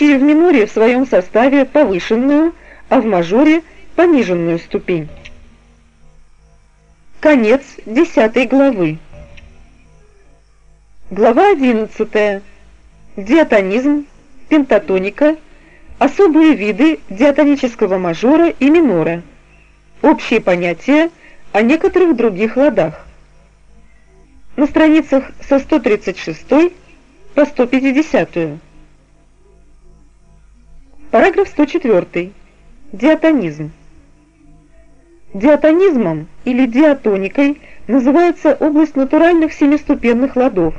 имеющие в миноре в своем составе повышенную, а в мажоре пониженную ступень. Конец десятой главы. Глава одиннадцатая. Диатонизм, пентатоника, особые виды диатонического мажора и минора, общие понятия о некоторых других ладах. На страницах со 136 по 150. Параграф 104. Диатонизм. Диатонизмом или диатоникой называется область натуральных семиступенных ладов,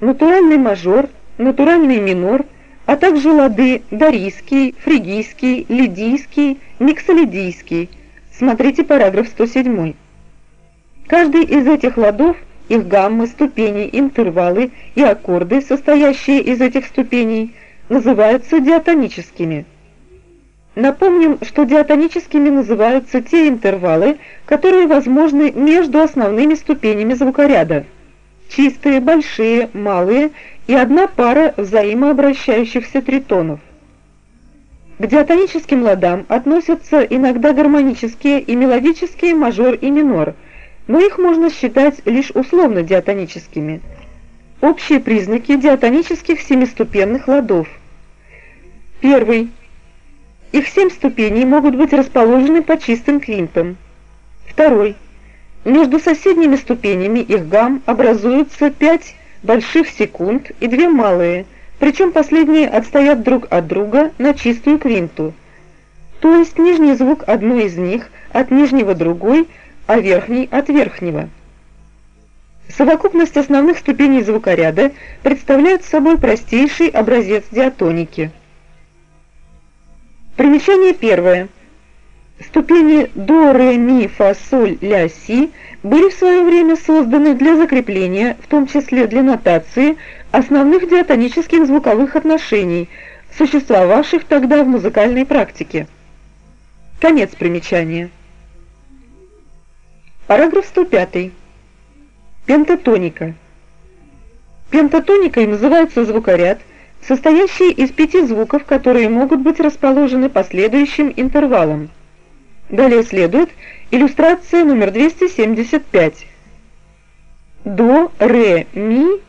натуральный мажор, натуральный минор, а также лады дарийский, фригийский, лидийский, миксолидийский. Смотрите параграф 107. Каждый из этих ладов, их гаммы, ступени, интервалы и аккорды, состоящие из этих ступеней, называются диатоническими. Напомним, что диатоническими называются те интервалы, которые возможны между основными ступенями звукоряда. Чистые, большие, малые и одна пара взаимообращающихся тритонов. К диатоническим ладам относятся иногда гармонические и мелодические мажор и минор, но их можно считать лишь условно диатоническими. Общие признаки диатонических семиступенных ладов. Первый – их семь ступеней могут быть расположены по чистым квинтам. Второй. Между соседними ступенями их гамм образуются пять больших секунд и две малые, причем последние отстоят друг от друга на чистую квинту. То есть нижний звук одной из них от нижнего другой, а верхний от верхнего. Совокупность основных ступеней звукоряда представляет собой простейший образец диатоники – Примечание первое. Ступени до, ре, ми, фа, соль, ля, си были в свое время созданы для закрепления, в том числе для нотации, основных диатонических звуковых отношений, существовавших тогда в музыкальной практике. Конец примечания. Параграф 105. Пентатоника. Пентатоникой называется звукоряд – состоящий из пяти звуков, которые могут быть расположены последующим интервалом. Далее следует иллюстрация номер 275. До, ре, ми,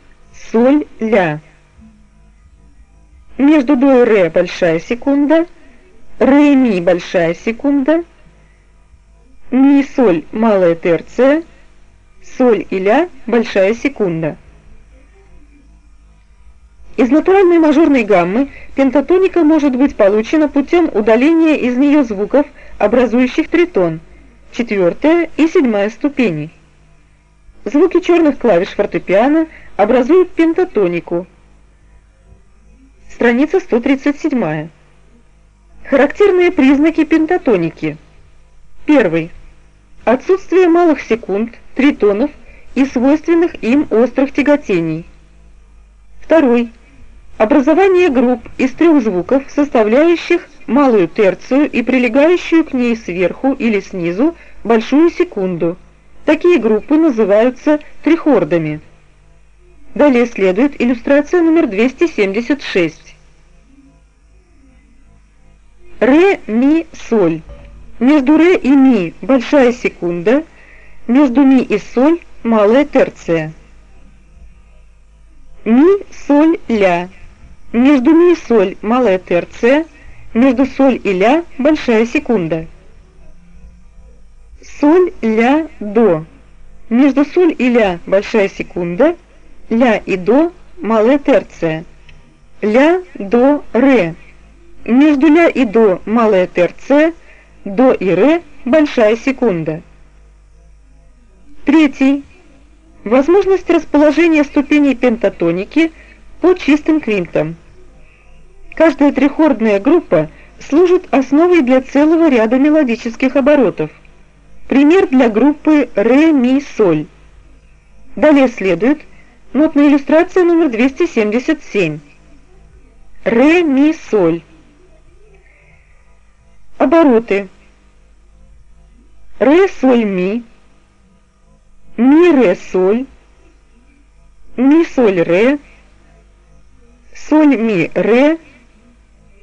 соль, ля. Между до и ре большая секунда, ре, ми большая секунда, ми, соль малая терция, соль и ля большая секунда. Из натуральной мажорной гаммы пентатоника может быть получена путем удаления из нее звуков, образующих тритон, четвертая и седьмая ступени. Звуки черных клавиш фортепиано образуют пентатонику. Страница 137. Характерные признаки пентатоники. Первый. Отсутствие малых секунд, тритонов и свойственных им острых тяготений. Второй Образование групп из трех звуков, составляющих малую терцию и прилегающую к ней сверху или снизу большую секунду. Такие группы называются трихордами. Далее следует иллюстрация номер 276. Ре, ми, соль. Между ре и ми большая секунда, между ми и соль малая терция. Ми, соль, ля. Между ми и соль малая терция, между соль и ля большая секунда. Соль, ля, до. Между соль и ля большая секунда, ля и до малая терция. Ля, до, ре. Между ля и до малая терция, до и ре большая секунда. Третий. Возможность расположения ступеней пентатоники по чистым квинтам. Каждая трихордная группа служит основой для целого ряда мелодических оборотов. Пример для группы ре, ми, соль. Далее следует нотная иллюстрация номер 277. Ре, ми, соль. Обороты. Ре, соль, ми. Ми, ре, соль. Ми, соль, ре. Соль, ми, ре